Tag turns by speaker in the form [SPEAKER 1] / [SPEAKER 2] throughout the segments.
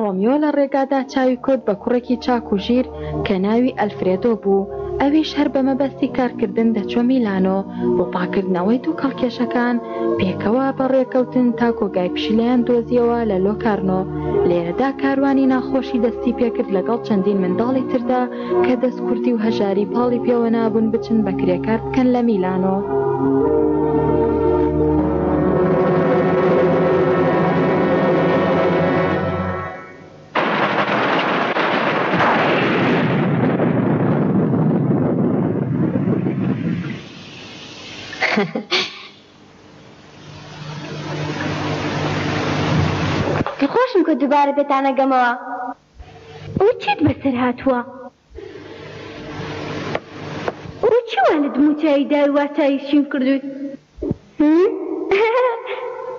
[SPEAKER 1] ڕۆمیۆ لە ڕێگادا چاوی کەوت بە کوڕێکی چاک و ژیر کە ناوی ئەلفرێدۆ بوو، ئەویش هەر بە مەبەستی کارکردن دەچووە میلانۆ بۆ پاککردنەوەی دووکەڵ کێشەکان، پێکەوە بە ڕێکەوتن تا کۆگای پشیلەیان دۆزییەوە لە لۆکارنۆ، لێرەدا کاروانی ناخۆشی دەستیپێکرد لەگەڵ چەندین منداڵی تردا، کە دەست کورتی و هەژاری پاڵی پێوە نابوون بچن بە کرێکار بکەن لە میلانۆ.
[SPEAKER 2] دڵخۆشم کە دووبارە پێتانەگەمەوە. ئۆ چیت بەسەر هاتوە؟ ئۆ چی وا لە دموچاوی داوی وا چاوی شین کردوی؟ ههههه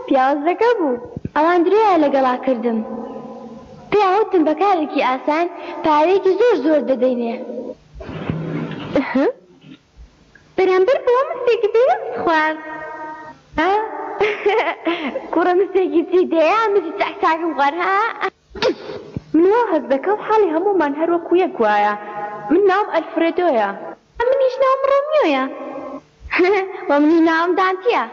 [SPEAKER 2] پیاوزەکە بوو. ئەوان درۆیان لەگەڵا کردم پێیان وتم بە کارێکی ئاسان پارەیەکی زۆر زۆر دەدەینێ ئهههه بەرامبەر بەوە مستێکی دەیەم خوارد ههههه کوڕە مستێکی چی دەیەم مسی چاک چاکم خوارد ههههه. ئیس. من وا هەست دەکەم حاڵی هەموومان هەر وەکو یەک وایە. من ناوم ئەلفرێدۆیە. منیش ناوم ڕۆمیۆیە. و منی ناوم دانتیە.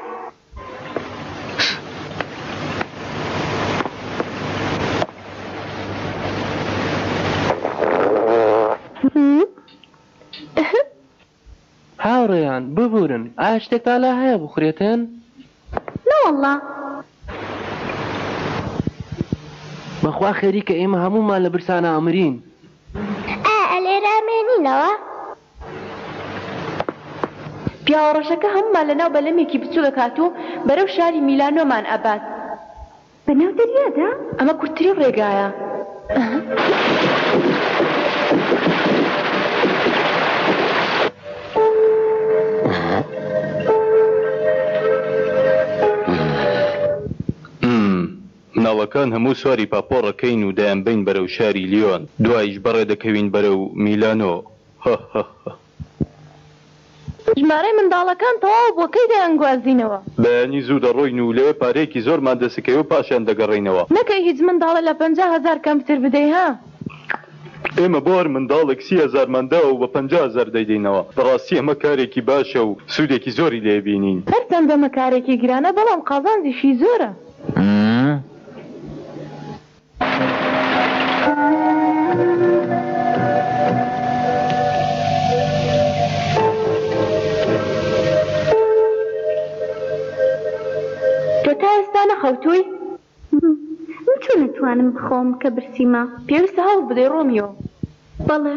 [SPEAKER 3] هاوڕێیان ببورن ئایا شتێکتان لا هەیە بخورێتن؟
[SPEAKER 2] نەوەڵڵا.
[SPEAKER 3] بەخوا خەریکە ئێمە هەموومان لە برسان ئامرین.
[SPEAKER 2] ئایا ئەلێرە ئەمێنینەوە؟ پیاوە ڕەشەکە هەموومان لەناو بەلەمێکی بچووک ئەکات و بەرەو شاری میلانۆمان ئەبات. بە ناو دەریادا؟ ئەمە کورتترین ڕێگایە.
[SPEAKER 4] مناڵەکان هەموو سواری پاپۆڕەکەین و دەیانبەین بەرەو شاری لیۆن، دوایش بەڕێدەکەوین بەرەو میلانۆ. هەهەهە.
[SPEAKER 2] ژمارەی منداڵەکان تەواو بووە کەی دەیانگوازینەوە؟
[SPEAKER 4] بەیانی زوو دەڕۆین و لەوێ پارەیەکی زۆرمان دەسکەوێ و پاشیان دەگەڕێینەوە.
[SPEAKER 2] نەکەی هیچ منداڵە لە پەنجا هەزار کەمتر بدەی ها.
[SPEAKER 4] ئێمە بۆ هەر منداڵێک سی هەزارمان داوە و بە پەنجا هەزار دەیدەینەوە. بەڕاستی ئەمە کارێکی باشە و سوودێکی زۆری لێ بینین.
[SPEAKER 2] هەرچەند ئەمە کارێکی گرانە بەڵام قازانجیشی زۆرە. تۆ تا ئێستا نەخەوتووی؟
[SPEAKER 5] من چۆن ئەتوانم بخەوم کە برسیمە؟
[SPEAKER 2] پێویستە هەوڵ بدەی ڕۆمیۆ.
[SPEAKER 5] بەڵێ.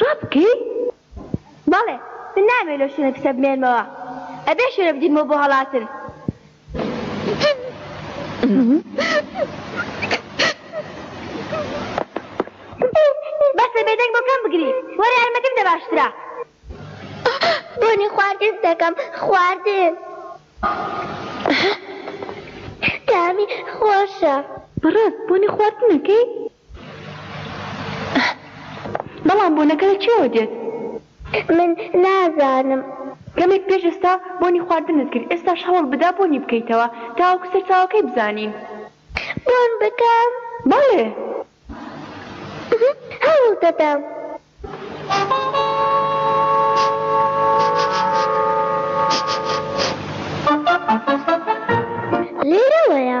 [SPEAKER 2] ڕابکەی؟
[SPEAKER 5] بەڵێ من نامەوێ لەو شوێنە پیسە بمێنمەوە ئەبێ شوێنە بدینمەوە بۆ هەڵاتن. بەسە بێدەنگ بۆ کەم بگری وەرە یارمەتیم دە باشترە. بۆنی خواردن دەکەم خواردن. تامی خۆشە.
[SPEAKER 2] بەڕاست بۆنی خواردن ئەکەی؟ بەڵام بۆنەکە لە کوێوە دێت؟
[SPEAKER 5] من نازانم.
[SPEAKER 2] کەمێک پێش ئێستا بۆنی خواردنت کرد، ئێستاش هەوڵ بدە بۆنی بکەیتەوە تاوەکو سەرچاوەکەی بزانین.
[SPEAKER 5] بۆن بکەم؟
[SPEAKER 2] بەڵێ.
[SPEAKER 5] هەوڵ دەدەم. لێرەوەیە.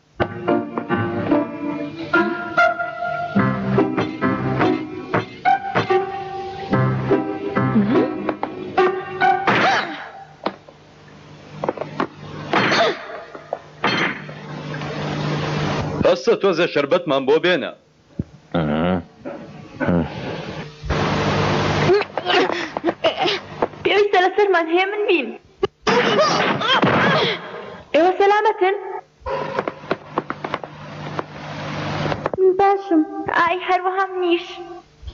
[SPEAKER 4] بەسە تۆزێ شەربەتمان بۆ بێنە.
[SPEAKER 2] پێویستە لەسەرمان هێمن بین. ئێوە سەلامەتن؟
[SPEAKER 5] من باشم.
[SPEAKER 2] ئای هەروەها منیش.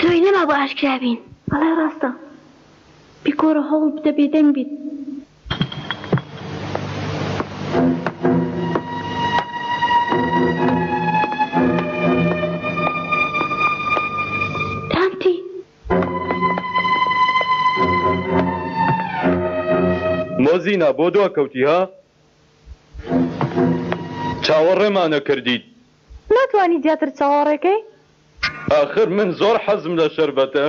[SPEAKER 5] زۆری نەما بۆ ئاشکرا
[SPEAKER 2] بین. وەڵای ڕاستە بیگۆڕە هەوڵ بدە بێدەنگ بیت.
[SPEAKER 4] مۆزینا بۆ دواکەوتی ها؟ چاوەڕێمانە کردیت.
[SPEAKER 2] ناتوانی زیاتر چاوەڕێ
[SPEAKER 4] کەی. ئاخر من زۆر حەزم لە شەربەتە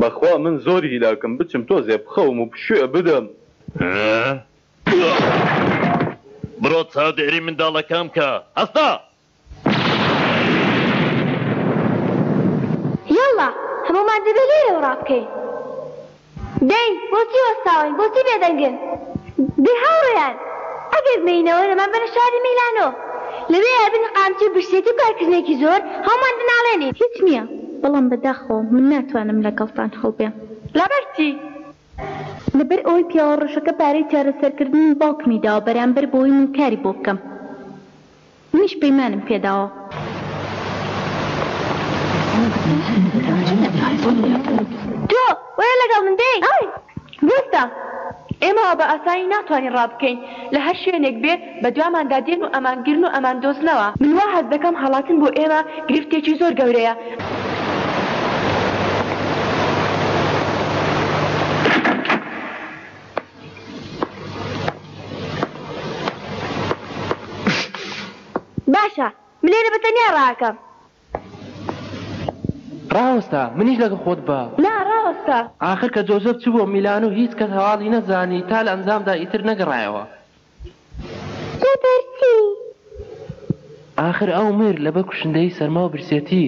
[SPEAKER 4] بەخوا من زۆر هیلاکم بچم تۆزێ بخەوم و پشوێ بدەم.
[SPEAKER 6] بڕۆ چاودێری منداڵەکان بکە، هەستا!
[SPEAKER 5] یەڵڵا، هەموومان دەبێ لێرەوە ڕابکەین. دەی، بۆچی وەستاون؟ بۆچی بێدەنگن؟
[SPEAKER 2] دەی هاوڕێیان، ئەگەر بمێینەوە، دەمان بەرە شاری میلانۆ. لەوێ ئەبن قامچی و برسێتی و کارکردنێکی زۆر، هەموومان دەناڵێنین.
[SPEAKER 7] هیچ نییە، بەڵام بەداخەوە من ناتوانم لەگەڵتان هەڵبێم.
[SPEAKER 2] لەبەر چی؟
[SPEAKER 7] لەبەر ئەوەی پیاوە ڕەشەکە پارەی چارەسەرکردنی باوکمی داوە بەرامبەر بۆی من کاری بۆ بکەم. منیش پەیمانم پێداوە.
[SPEAKER 2] تۆ وەرە لەگەڵ من دێی. ئای بوەستە. ئێمە وا بە ئاسانی ناتوانین ڕابکەین لە هەر شوێنێک بێ. بە دواماندا دێن و ئەمان گرن و ئەمان دۆزنەوە. من وا هەست دەکەم هەڵاتن بۆ ئێمە گرفتێکی زۆر گەورەیە. باشە، من لێرە بە
[SPEAKER 3] تەنیا ڕائەکەم. ڕاوەستە، منیش لەگەڵ خۆت بە.
[SPEAKER 2] نا، ڕاوەستە.
[SPEAKER 3] ئاخر کە جۆزێف چوو بۆ میلانۆ، هیچ کەس هەواڵی نەزانی، تا لە ئەنجامدا ئیتر نەگەڕایەوە.
[SPEAKER 8] لەبەر
[SPEAKER 3] چی؟ ئاخر ئەو مرد لەبەر کوشندەیی سەرما و برسێتی.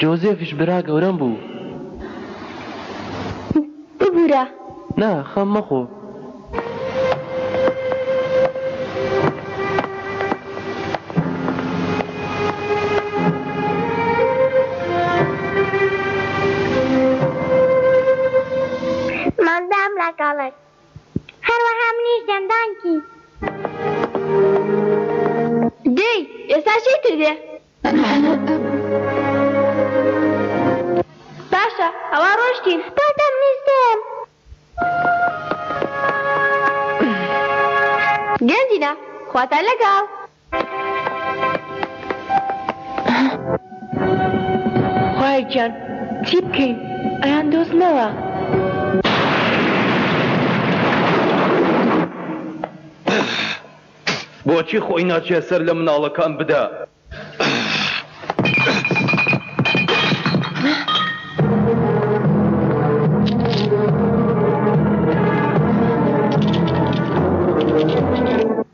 [SPEAKER 3] جۆزێفیش برا گەورەم بوو.
[SPEAKER 2] ببورە.
[SPEAKER 3] نا، خەم مەخۆ.
[SPEAKER 8] من دەم لەگەڵت. هەروەها منیش دێم دانکی.
[SPEAKER 2] دەی ئێستا چی تر دێ. باشە ئەوا ڕۆشتین.
[SPEAKER 8] واتە منیش دێم.
[SPEAKER 2] گەنجینە خواتان لەگەڵ. خوایە گیان چی بکەین ئەیان دۆزمەوە.
[SPEAKER 4] بۆچی خۆی ناچێ سەر لە مناڵەکان بدە.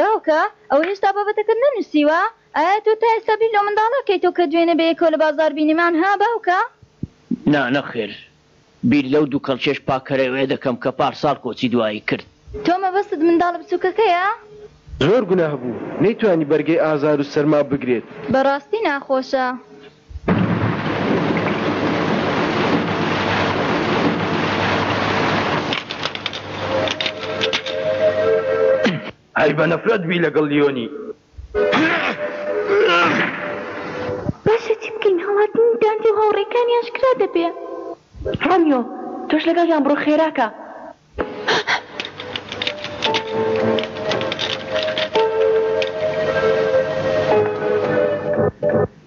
[SPEAKER 9] باوکە، ئەوە هێشتا بابەتەکەت نەنووسیوە؟ ئایا تۆ تا ئێستا بیر لەو منداڵە ئەکەیتەوە کە دوێنێ بە یەکەوە لە بازاڕ بینیمان، ها باوکە؟
[SPEAKER 10] نا، نەخێر، بیر لەو دوو کەڵکێش پاکەرەوەیە دەکەم کە پارساڵ کۆچی دوایی کرد.
[SPEAKER 9] تۆ مەبەستت منداڵە بچووکەکەیە؟
[SPEAKER 3] زۆر گوناه بوو، نەیتوانی بەرگەی ئازار و سەرما بگرێت.
[SPEAKER 9] بەڕاستی ناخۆشە.
[SPEAKER 4] ئەی بە نەفرەت بی لەگەڵ لیۆنی
[SPEAKER 2] باشە چی بکەین هەڵاتنی دانتی و هاوڕێکانی ئاشکرا دەبێ ڕۆمیۆ تۆش لەگەڵیان بڕۆ خێراکە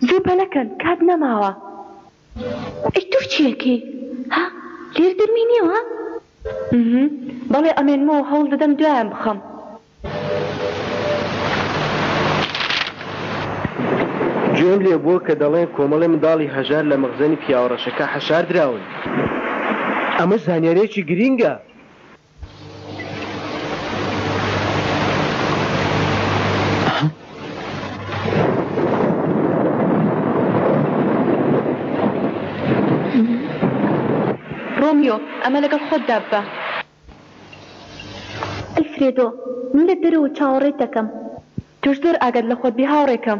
[SPEAKER 2] زوو پەلەکەن کات نەماوە. ئەی تۆ چیەکەی ها لێرە دەمێنیەوە. ئمم بەڵێ ئەمێنمەوە هەوڵدەدەم دوایان بخەم.
[SPEAKER 3] گوێم لێ بووە کە دەڵێن کۆمەڵێ منداڵی هەژار لە مەخزەنی پیاوە ڕەشەکە حەشاردراون. ئەمەش زانیارییەکی گرینگە.
[SPEAKER 2] ڕۆمیۆ، ئەمە لەگەڵ خۆتدا ببە.
[SPEAKER 7] ئەلفرێدۆ، من لە دەرەوە چاوەڕێت دەکەم.
[SPEAKER 2] تۆش زۆر ئاگات لە خۆت
[SPEAKER 7] بێ هاوڕێکەم.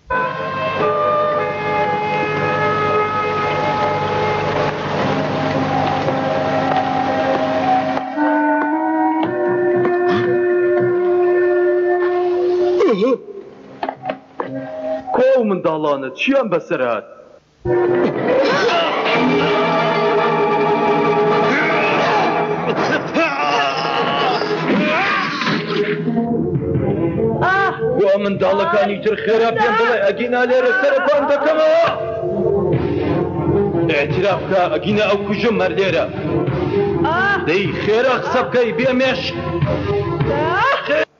[SPEAKER 7] کوا ئەو
[SPEAKER 4] منداڵانە؟ چیان بەسەر هات؟ منداڵەکانی تر خێرا پێم بڵێ ئەگینا لێرە سەرپان دەکەمەوە ئەترافکە ئەگینا ئەو کوژم مەر لێرە دەی خێرا قسە بکەی
[SPEAKER 5] بێ
[SPEAKER 4] مێش خێرا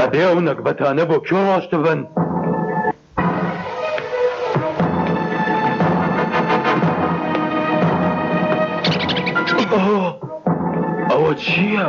[SPEAKER 4] ئەبێ ئەو نەگبەتانە بۆ کوێ ڕۆشت بن؟ ئەوە چییە؟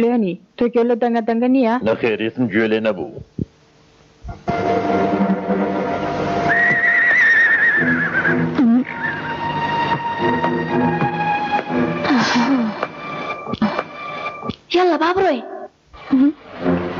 [SPEAKER 11] لێنی. تۆ گوێ لە دەنگە دەنگە نیە؟
[SPEAKER 6] نەخێر هیچم گوێ لێ نەبوو.
[SPEAKER 8] یەڵا با بڕۆین.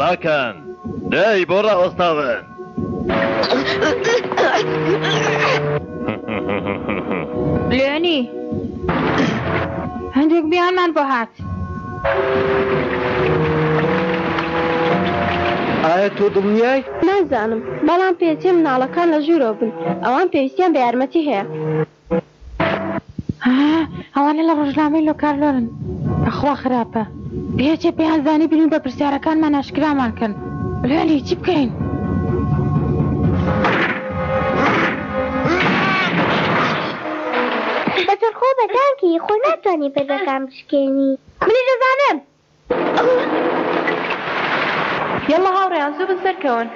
[SPEAKER 6] ڕاکەن دەی بۆ ڕاوەستاون.
[SPEAKER 11] لێنی هەندێک بیانمان بۆ هات.
[SPEAKER 3] ئایا تۆ دڵنیای؟
[SPEAKER 5] نازانم، بەڵام پێچێ مناڵەکان لە ژوورەوە بن، ئەوان پێویستیان بە یارمەتی هەیە.
[SPEAKER 11] هاا ئەوانە لە ڕۆژنامەی لۆکارلۆرن بەخوا خراپە بێچێ پێیان زانی بنوو بە پرسیارەکانمان ئاشکرامان کەن بلێنی چی بکەین؟
[SPEAKER 8] بەتەرخۆ بە تانکی خۆ ناتوانانی پردەکان بشکێنی
[SPEAKER 5] منی دەزانم یەڵا هاوڕێیان زوو بن سەرکەون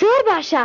[SPEAKER 8] زۆر باشە.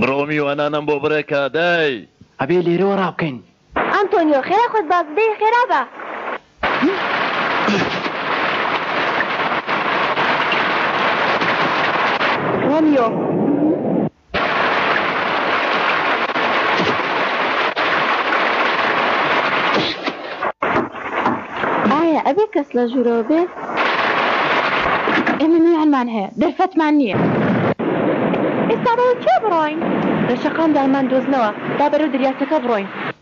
[SPEAKER 6] بڕۆ میوانانم بۆ بڕێ کادای.
[SPEAKER 3] ئەبێ لێرەوە ڕابکەین.
[SPEAKER 5] ئەنتۆنیۆ، خێرا خۆت باز بدەی خێرا بە.
[SPEAKER 6] ڕۆمیۆ.
[SPEAKER 1] ئایا ئەبێ کەس لە ژوورەوە بێت؟ ئێمە نوێیانمان هەیە، دەرفەتمان نییە.
[SPEAKER 6] ئێستا بەرەو کوێ بڕۆین؟ لە شەقام دایمان دۆزنەوە، با بەرەو دەریاچەکە بڕۆین.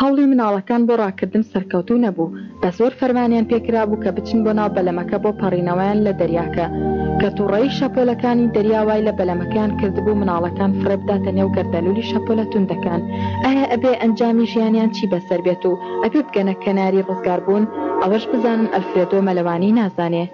[SPEAKER 1] هەوڵی مناڵەکان بۆ ڕاکردن سەرکەوتوو نەبوو، بە زۆر فەرمانیان پێکرابوو کە بچن بۆ ناو بەلەمەکە بۆ پەڕینەوەیان لە دەریاکە، کە توڕەیی شەپۆلەکانی دەریا وای لە بەلەمەکەیان کردبوو مناڵەکان فڕێ بداتە نێو گەردەلولی شەپۆلە توندەکان، ئایا ئەبێ ئەنجامی ژیانیان چی بەسەر بێت و ئەبێ بگەنە کەناری ڕزگاربوون؟ ئەوەش بزانن ئەلفرێدۆ مەلەوانی نازانێ.